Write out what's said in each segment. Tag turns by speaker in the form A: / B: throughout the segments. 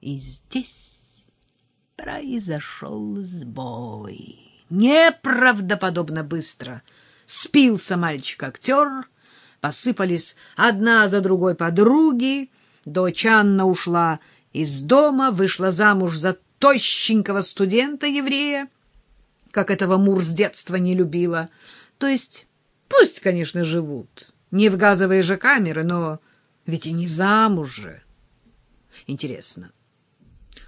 A: И здесь произошел сбой. Неправдоподобно быстро спился мальчик-актер, посыпались одна за другой подруги, дочь Анна ушла из дома, вышла замуж за тощенького студента-еврея, как этого Мур с детства не любила. То есть пусть, конечно, живут, не в газовые же камеры, но ведь и не замуж же. Интересно,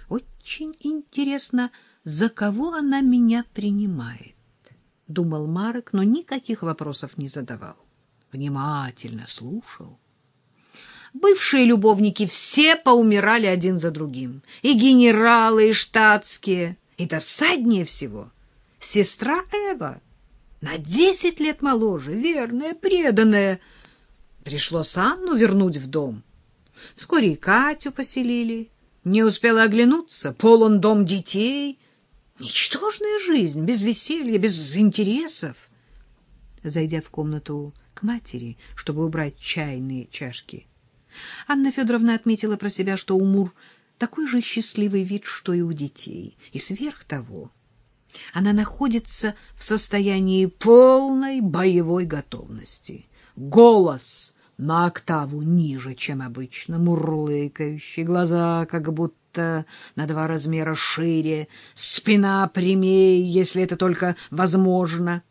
A: очень интересно, за кого она меня принимает, — думал Марек, но никаких вопросов не задавал. Внимательно слушал. Бывшие любовники все поумирали один за другим. И генералы, и штатские, и досаднее всего — сестра Эва, на десять лет моложе, верная, преданная. Пришлось Анну вернуть в дом. Вскоре и Катю поселили. Не успела оглянуться, полон дом детей. Ничтожная жизнь, без веселья, без интересов. Зайдя в комнату к матери, чтобы убрать чайные чашки, Анна Федоровна отметила про себя, что у Мур такой же счастливый вид, что и у детей. И сверх того, она находится в состоянии полной боевой готовности. Голос на октаву ниже, чем обычно, мурлыкающий, глаза как будто на два размера шире, спина прямее, если это только возможно.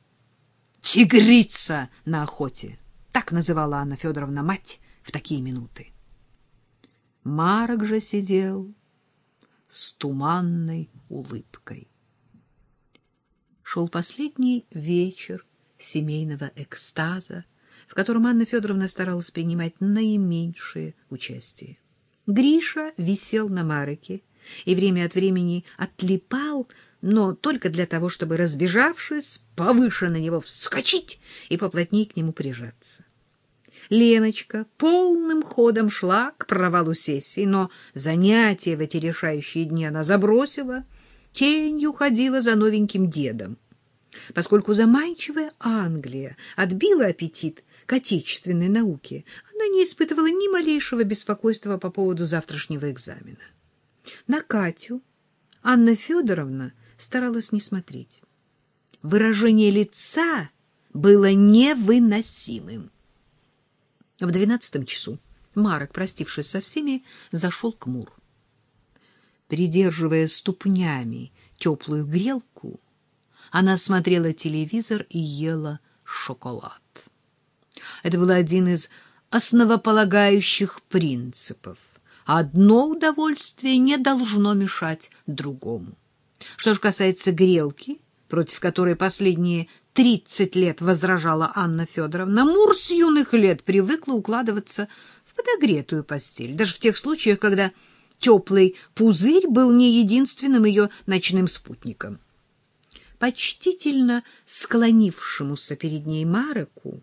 A: Тигрица на охоте. Так называла Анна Федоровна мать в такие минуты. Марок же сидел с туманной улыбкой. Шел последний вечер семейного экстаза, в котором Анна Федоровна старалась принимать наименьшее участие. Гриша висел на Мареке и время от времени отлипал, но только для того, чтобы, разбежавшись, повыше на него вскочить и поплотнее к нему прижаться. Леночка полным ходом шла к провалу сессии, но занятия в эти решающие дни она забросила, тенью ходила за новеньким дедом. Поскольку заманчивая Англия отбила аппетит к отечественной науке, она не испытывала ни малейшего беспокойства по поводу завтрашнего экзамена. На Катю Анна Федоровна старалась не смотреть. Выражение лица было невыносимым. В двенадцатом часу Марок, простившись со всеми, зашел к Мур. Придерживая ступнями теплую грелку, она смотрела телевизор и ела шоколад. Это был один из основополагающих принципов. Одно удовольствие не должно мешать другому. Что же касается грелки, против которой последние тридцать лет возражала Анна Федоровна, Мур с юных лет привыкла укладываться в подогретую постель, даже в тех случаях, когда теплый пузырь был не единственным ее ночным спутником. Почтительно склонившемуся перед ней Мареку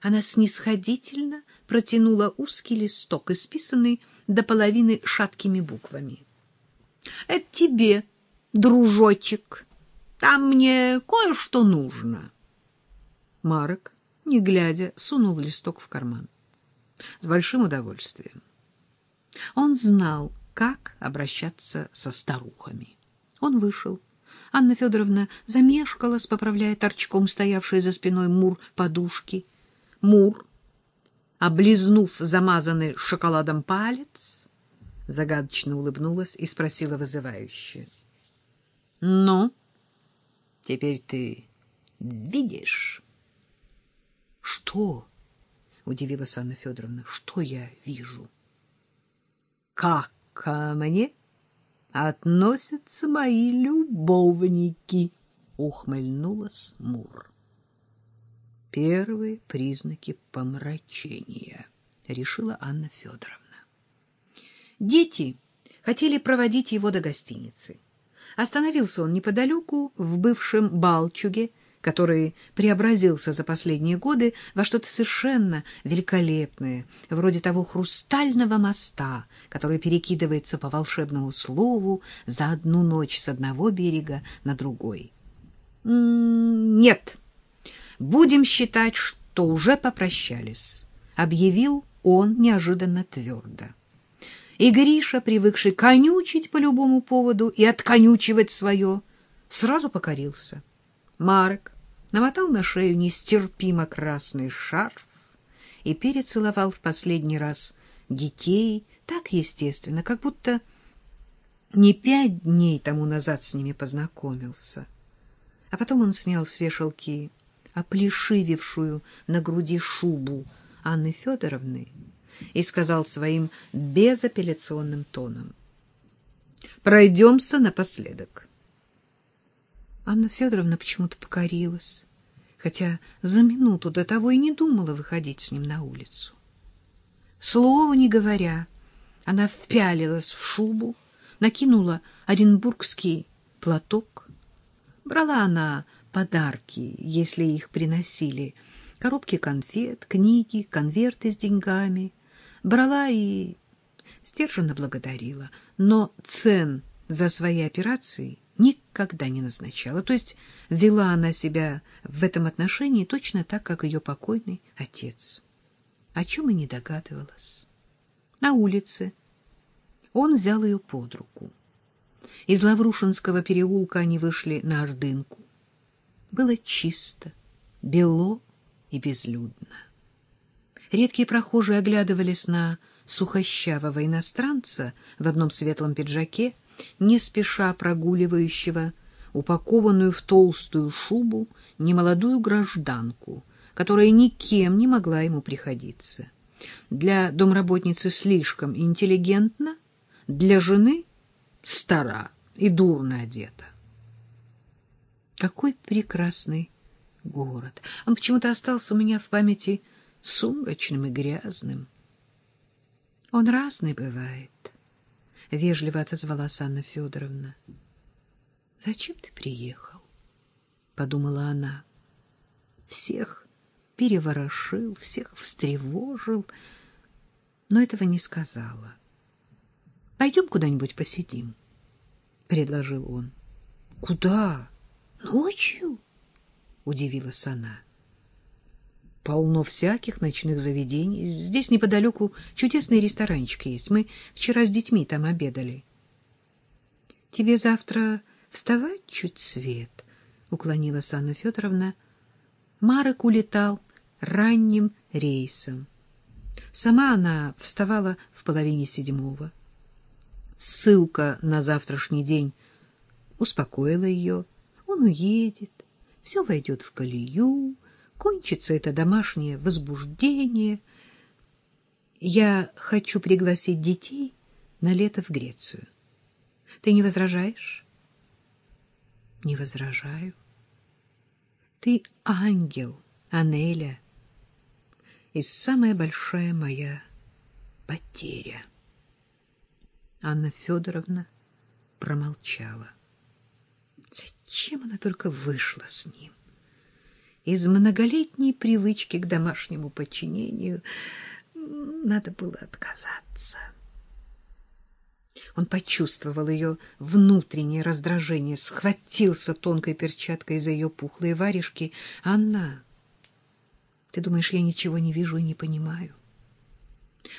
A: она снисходительно протянула узкий листок, исписанный до половины шаткими буквами. — Это тебе, дружочек, там мне кое-что нужно. Марек, не глядя, сунул листок в карман. С большим удовольствием. Он знал, как обращаться со старухами. Он вышел. Анна Федоровна замешкалась, поправляя торчком стоявшие за спиной Мур подушки. Мур, облизнув замазанный шоколадом палец, загадочно улыбнулась и спросила вызывающе. — Ну? — Теперь ты видишь? — Что? — удивилась Анна Федоровна. — Что я вижу? — Как ко мне относятся мои любовники? — ухмыльнулась Мур. Первые признаки помрачения, — решила Анна Федоровна. Дети хотели проводить его до гостиницы. Остановился он неподалеку, в бывшем Балчуге, который преобразился за последние годы во что-то совершенно великолепное, вроде того хрустального моста, который перекидывается по волшебному слову за одну ночь с одного берега на другой. «Нет, будем считать, что уже попрощались», — объявил он неожиданно твердо. И Гриша, привыкший конючить по любому поводу и отконючивать свое, сразу покорился. Марк намотал на шею нестерпимо красный шарф и перецеловал в последний раз детей так естественно, как будто не пять дней тому назад с ними познакомился. А потом он снял с вешалки оплешивевшую на груди шубу Анны Федоровны и сказал своим безапелляционным тоном. «Пройдемся напоследок». Анна Федоровна почему-то покорилась, хотя за минуту до того и не думала выходить с ним на улицу. Слова не говоря, она впялилась в шубу, накинула оренбургский платок. Брала она подарки, если их приносили, коробки конфет, книги, конверты с деньгами. Брала и сдержанно благодарила, но цен за свои операции никогда не назначала. То есть вела она себя в этом отношении точно так, как ее покойный отец. О чем и не догадывалась. На улице он взял ее под руку. Из Лаврушинского переулка они вышли на Ордынку. Было чисто, бело и безлюдно. Редкие прохожие оглядывались на сухощавого иностранца в одном светлом пиджаке, не спеша прогуливающего упакованную в толстую шубу немолодую гражданку, которая никем не могла ему приходиться. Для домработницы слишком интеллигентно, для жены стара и дурно одета. Какой прекрасный город! Он почему-то остался у меня в памяти сумрачным и грязным. Он разный бывает, — вежливо отозвалась Анна Федоровна. — Зачем ты приехал? — подумала она. Всех переворошил, всех встревожил, но этого не сказала. — Пойдем куда-нибудь посидим, — предложил он. — Куда? Ночью? — удивилась она. — Полно всяких ночных заведений. Здесь неподалеку чудесный ресторанчик есть. Мы вчера с детьми там обедали. — Тебе завтра вставать чуть свет? — уклонилась Анна Федоровна. Марок улетал ранним рейсом. Сама она вставала в половине седьмого. Ссылка на завтрашний день успокоила ее. Он уедет, все войдет в колею, кончится это домашнее возбуждение. Я хочу пригласить детей на лето в Грецию. Ты не возражаешь? Не возражаю. Ты ангел, Анеля, и самая большая моя потеря. Анна Федоровна промолчала. Зачем она только вышла с ним? Из многолетней привычки к домашнему подчинению надо было отказаться. Он почувствовал ее внутреннее раздражение, схватился тонкой перчаткой за ее пухлые варежки. «Анна, ты думаешь, я ничего не вижу и не понимаю?»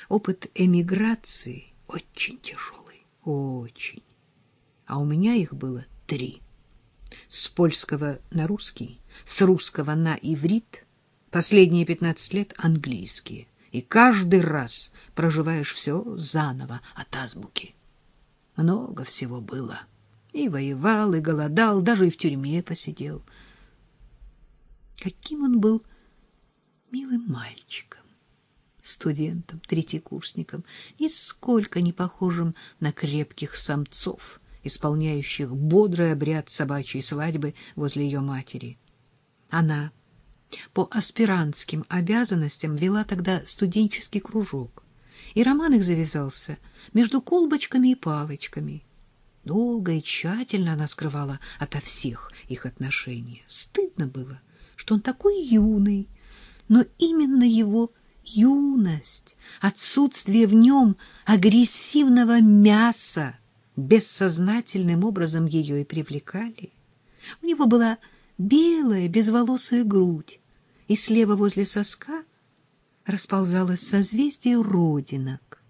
A: Опыт эмиграции очень тяжелый, очень. А у меня их было три с польского на русский, с русского на иврит, последние пятнадцать лет английские. И каждый раз проживаешь все заново от азбуки. Много всего было. И воевал, и голодал, даже и в тюрьме посидел. Каким он был милым мальчиком, студентом, третьекурсником, нисколько не похожим на крепких самцов — исполняющих бодрый обряд собачьей свадьбы возле ее матери. Она по аспирантским обязанностям вела тогда студенческий кружок, и роман их завязался между колбочками и палочками. Долго и тщательно она скрывала ото всех их отношения. Стыдно было, что он такой юный, но именно его юность, отсутствие в нем агрессивного мяса бессознательным образом ее и привлекали. У него была белая безволосая грудь, и слева возле соска расползалось созвездие родинок.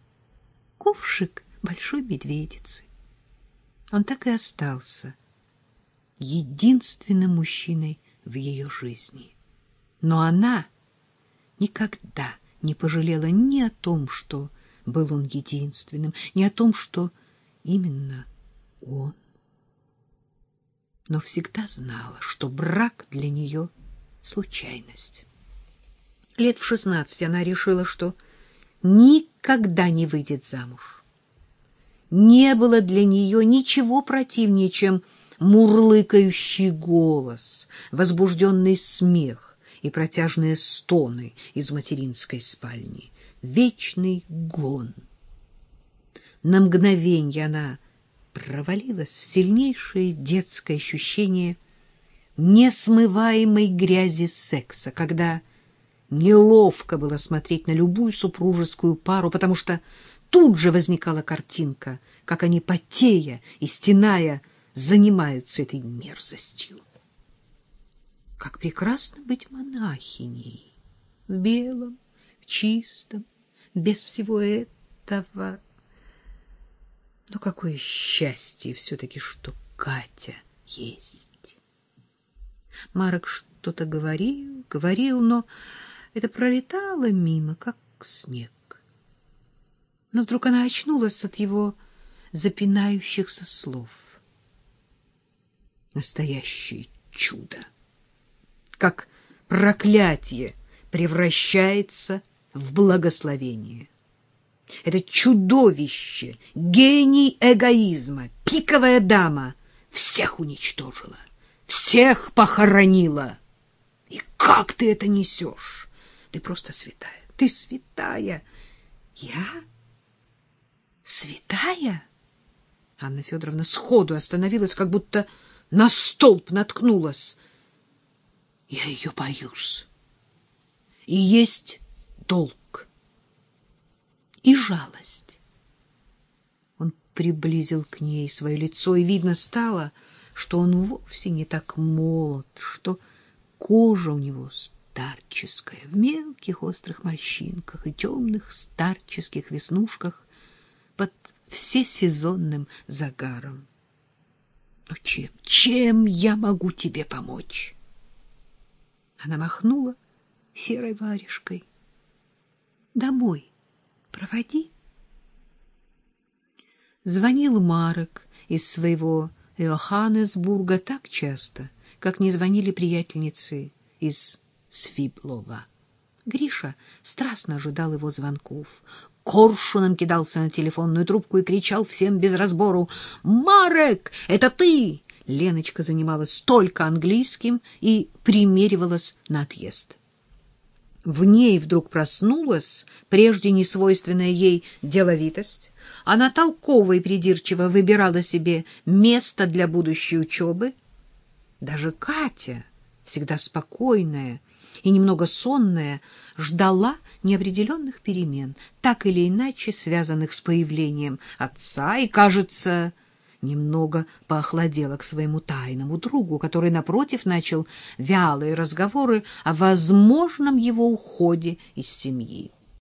A: ковшик большой медведицы. Он так и остался единственным мужчиной в ее жизни. Но она никогда не пожалела ни о том, что был он единственным, ни о том, что именно он. Но всегда знала, что брак для нее — случайность. Лет в шестнадцать она решила, что никогда не выйдет замуж. Не было для нее ничего противнее, чем мурлыкающий голос, возбужденный смех и протяжные стоны из материнской спальни. Вечный гон. На мгновенье она провалилась в сильнейшее детское ощущение несмываемой грязи секса, когда неловко было смотреть на любую супружескую пару, потому что тут же возникала картинка, как они, потея и стеная, занимаются этой мерзостью. Как прекрасно быть монахиней в белом, в чистом, без всего этого. Но какое счастье все-таки, что Катя есть. Марок что-то говорил, говорил, но это пролетало мимо, как снег. Но вдруг она очнулась от его запинающихся слов. Настоящее чудо! Как проклятие превращается в благословение. Это чудовище, гений эгоизма, пиковая дама всех уничтожила, всех похоронила. И как ты это несешь? Ты просто святая, ты святая. Я? Святая? Анна Федоровна сходу остановилась, как будто на столб наткнулась. Я ее боюсь. И есть долг. И жалость. Он приблизил к ней свое лицо, и видно стало, что он вовсе не так молод, что кожа у него старческая, в мелких острых морщинках и темных старческих веснушках под всесезонным загаром. Ну чем, чем я могу тебе помочь? Она махнула серой варежкой. Домой проводи. Звонил Марок из своего Йоханнесбурга так часто, как не звонили приятельницы из Свиблова. Гриша страстно ожидал его звонков. Коршуном кидался на телефонную трубку и кричал всем без разбору «Марек, это ты!» Леночка занималась только английским и примеривалась на отъезд. В ней вдруг проснулась прежде несвойственная ей деловитость. Она толково и придирчиво выбирала себе место для будущей учебы. Даже Катя, всегда спокойная и немного сонная, ждала неопределенных перемен, так или иначе связанных с появлением отца, и, кажется, немного поохладела к своему тайному другу, который, напротив, начал вялые разговоры о возможном его уходе из семьи.